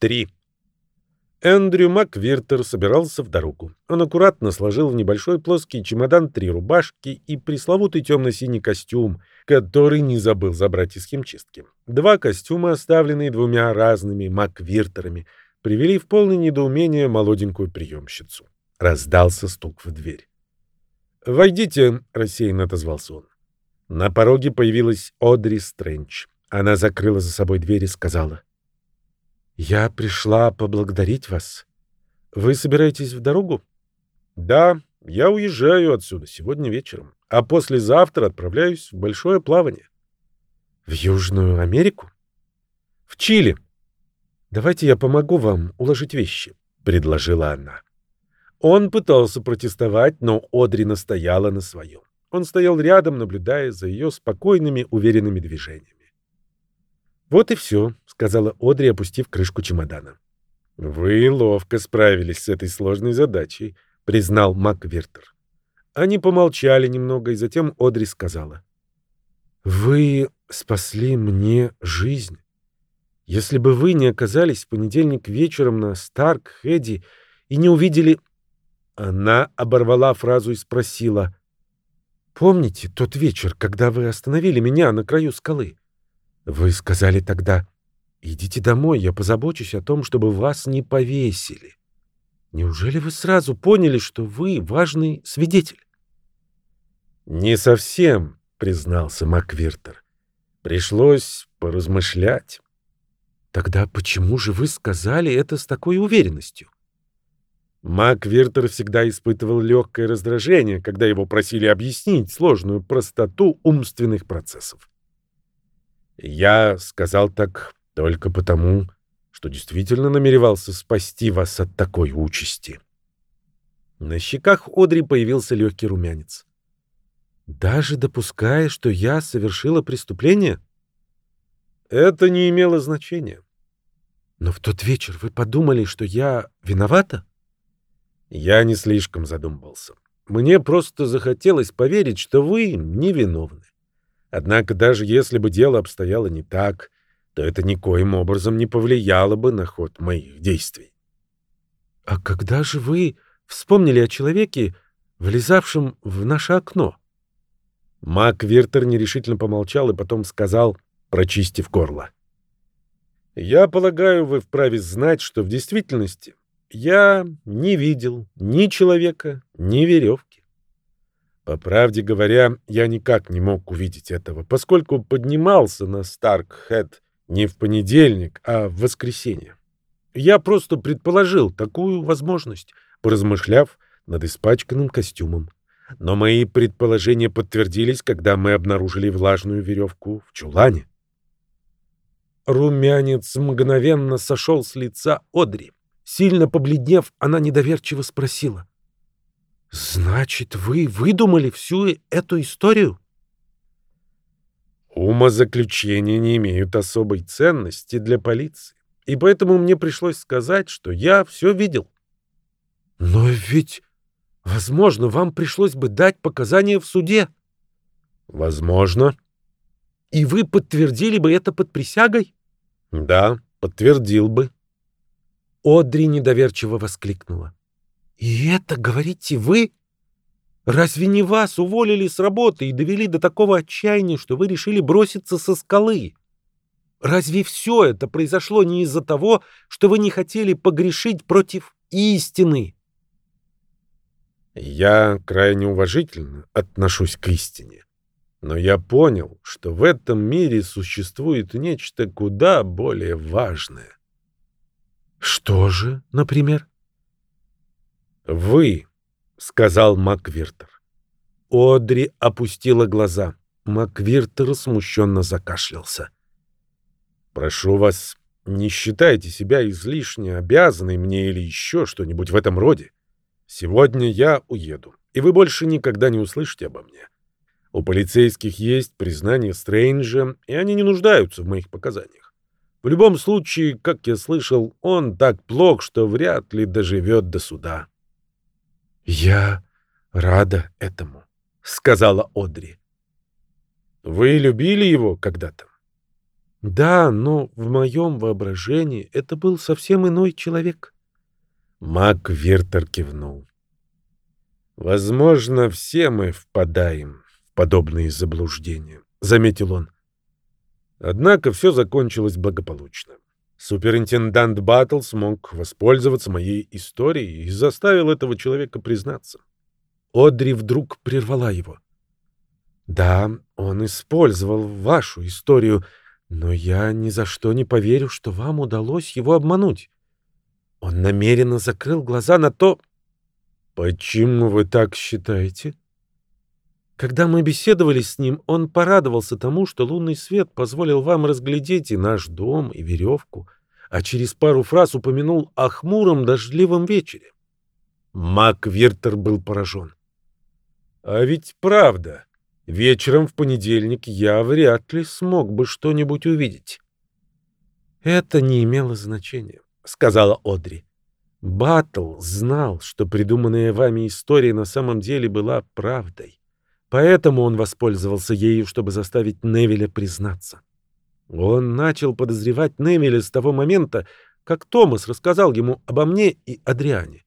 3. Эндрю Маквиртер собирался в дорогу. Он аккуратно сложил в небольшой плоский чемодан три рубашки и пресловутый темно-синий костюм, который не забыл забрать из химчистки. Два костюма, оставленные двумя разными Маквиртерами, привели в полное недоумение молоденькую приемщицу. Раздался стук в дверь. «Войдите», — рассеянно отозвался он. На пороге появилась Одри Стрэндж. Она закрыла за собой дверь и сказала — «Я пришла поблагодарить вас. Вы собираетесь в дорогу?» «Да, я уезжаю отсюда сегодня вечером, а послезавтра отправляюсь в большое плавание». «В Южную Америку?» «В Чили». «Давайте я помогу вам уложить вещи», — предложила она. Он пытался протестовать, но Одри настояла на своем. Он стоял рядом, наблюдая за ее спокойными, уверенными движениями. «Вот и все», — сказала Одри, опустив крышку чемодана. «Вы ловко справились с этой сложной задачей», — признал МакВиртер. Они помолчали немного, и затем Одри сказала. «Вы спасли мне жизнь. Если бы вы не оказались в понедельник вечером на Старк-Хеди и не увидели...» Она оборвала фразу и спросила. «Помните тот вечер, когда вы остановили меня на краю скалы? Вы сказали тогда, идите домой, я позабочусь о том, чтобы вас не повесили. Неужели вы сразу поняли, что вы важный свидетель? Не совсем, признался Маквиртер. Пришлось поразмышлять. Тогда почему же вы сказали это с такой уверенностью? Мак Виртер всегда испытывал легкое раздражение, когда его просили объяснить сложную простоту умственных процессов. Я сказал так только потому, что действительно намеревался спасти вас от такой участи. На щеках Одри появился легкий румянец. Даже допуская, что я совершила преступление? Это не имело значения. Но в тот вечер вы подумали, что я виновата? Я не слишком задумывался. Мне просто захотелось поверить, что вы невиновны. Однако даже если бы дело обстояло не так, то это никоим образом не повлияло бы на ход моих действий. А когда же вы вспомнили о человеке, влезавшем в наше окно? Мак Виртер нерешительно помолчал и потом сказал, прочистив горло. «Я полагаю, вы вправе знать, что в действительности я не видел ни человека, ни веревки. По правде говоря, я никак не мог увидеть этого, поскольку поднимался на Старкхед не в понедельник, а в воскресенье. Я просто предположил такую возможность, поразмышляв над испачканным костюмом. Но мои предположения подтвердились, когда мы обнаружили влажную веревку в чулане. Румянец мгновенно сошел с лица Одри. Сильно побледнев, она недоверчиво спросила. Значит, вы выдумали всю эту историю? Умозаключения не имеют особой ценности для полиции, и поэтому мне пришлось сказать, что я все видел. Но ведь, возможно, вам пришлось бы дать показания в суде. Возможно. И вы подтвердили бы это под присягой? Да, подтвердил бы. Одри недоверчиво воскликнула. «И это, говорите, вы? Разве не вас уволили с работы и довели до такого отчаяния, что вы решили броситься со скалы? Разве все это произошло не из-за того, что вы не хотели погрешить против истины?» Я крайне уважительно отношусь к истине. Но я понял, что в этом мире существует нечто куда более важное. Что же, например? «Вы», — сказал Маквиртер. Одри опустила глаза. Маквиртер смущенно закашлялся. «Прошу вас, не считайте себя излишне обязанной мне или еще что-нибудь в этом роде. Сегодня я уеду, и вы больше никогда не услышите обо мне. У полицейских есть признание Стрэнджа, и они не нуждаются в моих показаниях. В любом случае, как я слышал, он так плох, что вряд ли доживет до суда. «Я рада этому», — сказала Одри. «Вы любили его когда-то?» Да, но в моем воображении это был совсем иной человек. Мак Вертер кивнул. Возможно, все мы впадаем в подобные заблуждения, заметил он. Однако все закончилось благополучно. Суперинтендант Баттл смог воспользоваться моей историей и заставил этого человека признаться. Одри вдруг прервала его. «Да, он использовал вашу историю, но я ни за что не поверю, что вам удалось его обмануть. Он намеренно закрыл глаза на то... Почему вы так считаете? Когда мы беседовали с ним, он порадовался тому, что лунный свет позволил вам разглядеть и наш дом, и веревку, а через пару фраз упомянул о хмуром дождливом вечере. Мак Виртер был поражен. А ведь правда. Вечером в понедельник я вряд ли смог бы что-нибудь увидеть. Это не имело значения, сказала Одри. Баттл знал, что придуманная вами история на самом деле была правдой. Поэтому он воспользовался ею, чтобы заставить Невиля признаться. Он начал подозревать Невиля с того момента, как Томас рассказал ему обо мне и Адриане.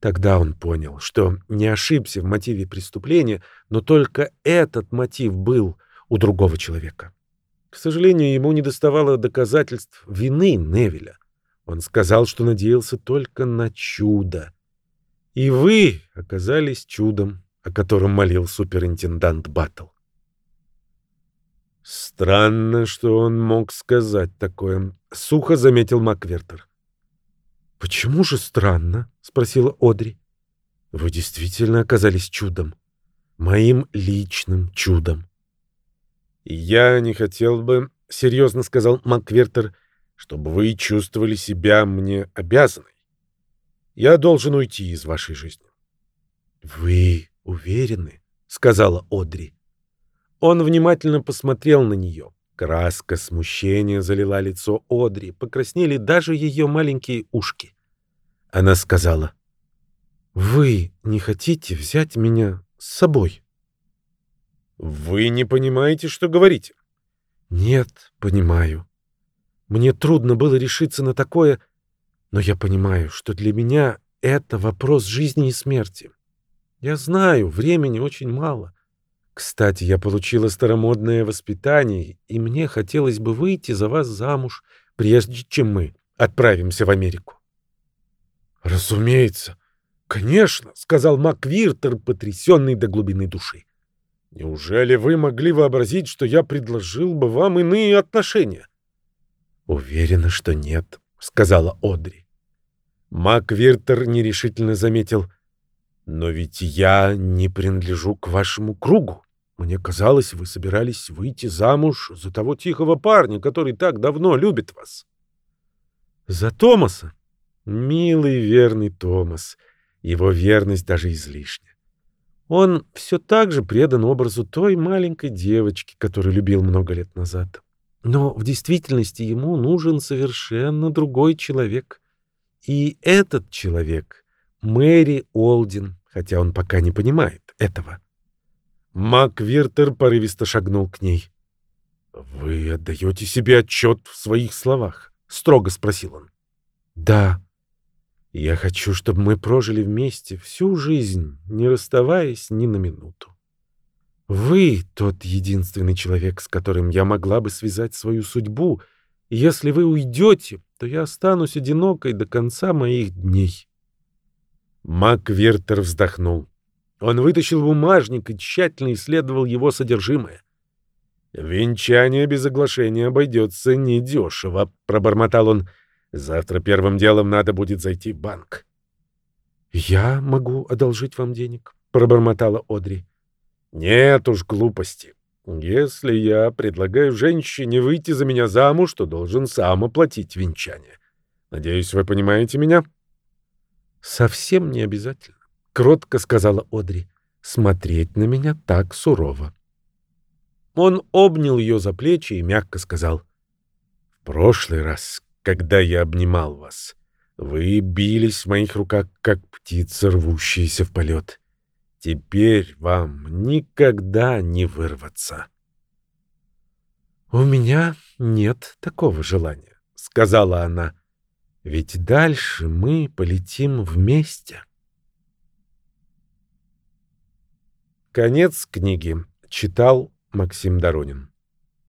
Тогда он понял, что не ошибся в мотиве преступления, но только этот мотив был у другого человека. К сожалению, ему не доставало доказательств вины Невиля. Он сказал, что надеялся только на чудо. И вы оказались чудом, о котором молил суперинтендант Баттл. Странно, что он мог сказать такое, сухо заметил Маквертер. Почему же странно? спросила Одри. Вы действительно оказались чудом, моим личным чудом. Я не хотел бы, серьезно сказал Маквертер, чтобы вы чувствовали себя мне обязанной. Я должен уйти из вашей жизни. Вы уверены? сказала Одри. Он внимательно посмотрел на нее. Краска смущения залила лицо Одри, покраснели даже ее маленькие ушки. Она сказала, «Вы не хотите взять меня с собой?» «Вы не понимаете, что говорите?» «Нет, понимаю. Мне трудно было решиться на такое, но я понимаю, что для меня это вопрос жизни и смерти. Я знаю, времени очень мало. Кстати, я получила старомодное воспитание, и мне хотелось бы выйти за вас замуж, прежде чем мы отправимся в Америку. Разумеется. Конечно, сказал Маквиртер, потрясенный до глубины души. Неужели вы могли вообразить, что я предложил бы вам иные отношения? Уверена, что нет, сказала Одри. Маквиртер нерешительно заметил: "Но ведь я не принадлежу к вашему кругу. Мне казалось, вы собирались выйти замуж за того тихого парня, который так давно любит вас. За Томаса. Милый верный Томас. Его верность даже излишня. Он все так же предан образу той маленькой девочки, которую любил много лет назад. Но в действительности ему нужен совершенно другой человек. И этот человек — Мэри Олдин, хотя он пока не понимает этого. Мак Виртер порывисто шагнул к ней. «Вы отдаете себе отчет в своих словах?» — строго спросил он. «Да». «Я хочу, чтобы мы прожили вместе всю жизнь, не расставаясь ни на минуту. Вы тот единственный человек, с которым я могла бы связать свою судьбу, если вы уйдете, то я останусь одинокой до конца моих дней». Мак Виртер вздохнул. Он вытащил бумажник и тщательно исследовал его содержимое. «Венчание без оглашения обойдется недешево», — пробормотал он. «Завтра первым делом надо будет зайти в банк». «Я могу одолжить вам денег», — пробормотала Одри. «Нет уж глупости. Если я предлагаю женщине выйти за меня замуж, то должен сам оплатить венчание. Надеюсь, вы понимаете меня?» «Совсем не обязательно кротко сказала Одри. Смотреть на меня так сурово. Он обнял ее за плечи и мягко сказал: "В прошлый раз, когда я обнимал вас, вы бились в моих руках, как птица, рвущаяся в полет. Теперь вам никогда не вырваться". «У меня нет такого желания», — сказала она. «Ведь дальше мы полетим вместе». Конец книги. Читал Максим Доронин.